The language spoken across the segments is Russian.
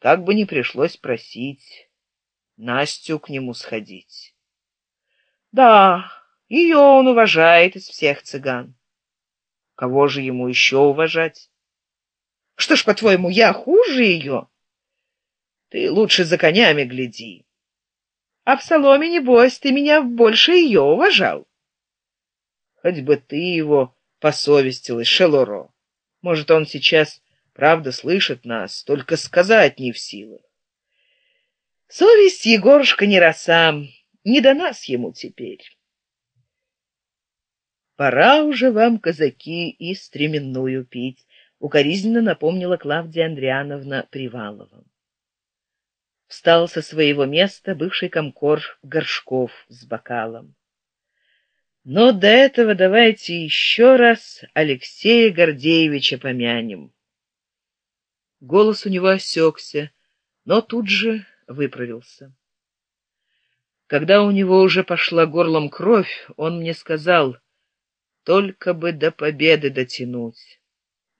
как бы не пришлось просить настю к нему сходить. Да ее он уважает из всех цыган. Кого же ему еще уважать? Что ж по твоему я хуже ее ты лучше за конями гляди. А в соломе небось ты меня больше ее уважал. Хоть бы ты его посовестилась шелоро. Может он сейчас правда слышит нас только сказать не в силах. Совесть егорушка не роса не до нас ему теперь. Пора уже вам казаки и стременную пить укоризненно напомнила клавдия андриановна привалова. Встал со своего места бывший комкор горшков с бокалом. Но до этого давайте еще раз алексея гордеевича помянем голос у него осекся но тут же выправился. Когда у него уже пошла горлом кровь он мне сказал только бы до победы дотянуть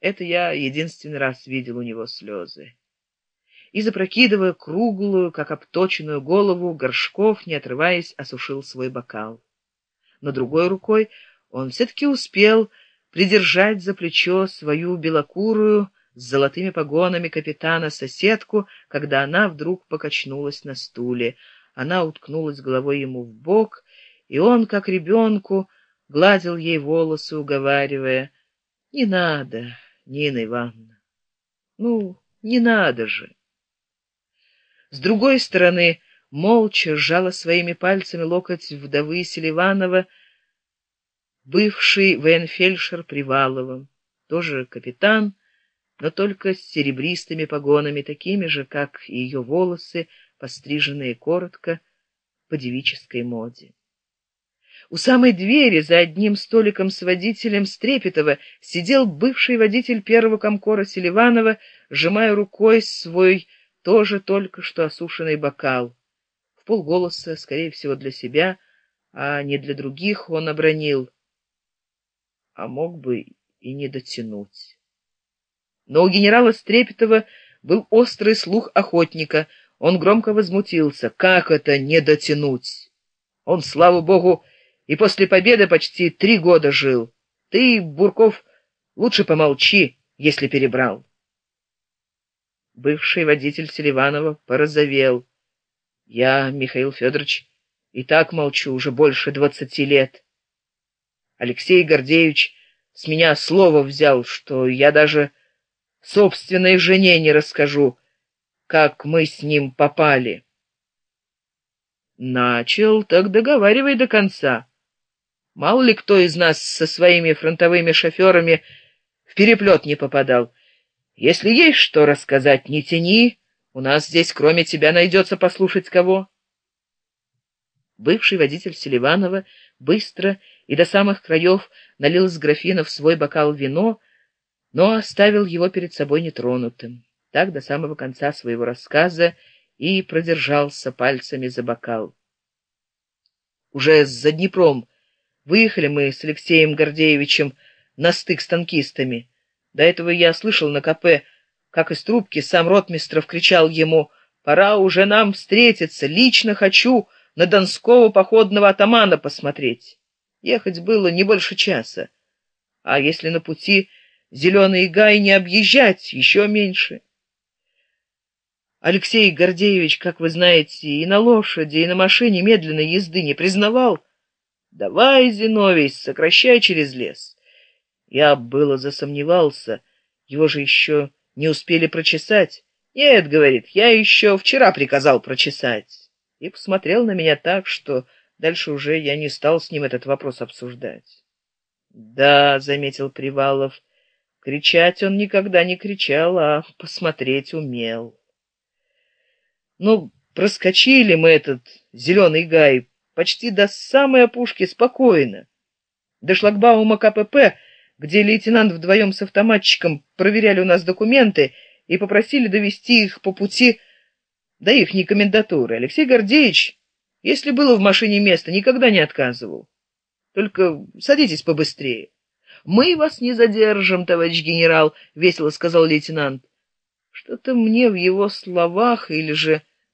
это я единственный раз видел у него слезы. И запрокидывая круглую как обточенную голову горшков не отрываясь осушил свой бокал. Но другой рукой он все таки успел придержать за плечо свою белокурую с золотыми погонами капитана соседку когда она вдруг покачнулась на стуле. Она уткнулась головой ему в бок и он как ребенку гладил ей волосы уговаривая не надо нина ивановна ну не надо же с другой стороны молча сжала своими пальцами локоть вдовы селиванова бывший военфельдшер приваловым тоже капитан но только с серебристыми погонами такими же как и ее волосы постриженные коротко по девической моде. У самой двери за одним столиком с водителем стрепетова сидел бывший водитель первого комкора селиванова сжимая рукой свой тоже только что осушенный бокал. В полголоса скорее всего для себя а не для других он обронил а мог бы и не дотянуть но у генерала стрепетова был острый слух охотника. Он громко возмутился. Как это не дотянуть? Он слава богу и после победы почти три года жил. Ты бурков лучше помолчи если перебрал бывший водитель селиванова порозовел. Я михаил федорович и так молчу уже больше двадцати лет. Алексей гордеевич с меня слово взял что я даже собственной жене не расскажу как мы с ним попали. Начал так договаривай до конца. Мало ли кто из нас со своими фронтовыми шоферами в переплет не попадал. Если есть что рассказать не тяни у нас здесь кроме тебя найдется послушать кого. Бывший водитель селиванова быстро и до самых краев налил с графина в свой бокал вино но оставил его перед собой нетронутым так до самого конца своего рассказа и продержался пальцами за бокал. Уже за днепром выехали мы с алексеем гордеевичем на стык с танкистами. До этого я слышал на КП, как из трубки сам Ротмистров кричал ему «Пора уже нам встретиться, лично хочу на донского походного атамана посмотреть». Ехать было не больше часа, а если на пути зеленый гай не объезжать, еще меньше. Алексей Гордеевич, как вы знаете, и на лошади, и на машине медленной езды не признавал. Давай, Зиновий, сокращай через лес. Я было засомневался, его же еще не успели прочесать. Нет, говорит, я еще вчера приказал прочесать. И посмотрел на меня так, что дальше уже я не стал с ним этот вопрос обсуждать. Да, заметил Привалов, кричать он никогда не кричал, а посмотреть умел. Ну, проскочили мы этот зеленый гай почти до самой опушки спокойно. До шлагбаума КПП где лейтенант вдвоем с автоматчиком проверяли у нас документы и попросили довести их по пути до ихней комендатуры. Алексей Гордеевич, если было в машине место, никогда не отказывал. Только садитесь побыстрее. Мы вас не задержим, товарищ генерал, весело сказал лейтенант. Что-то мне в его словах или же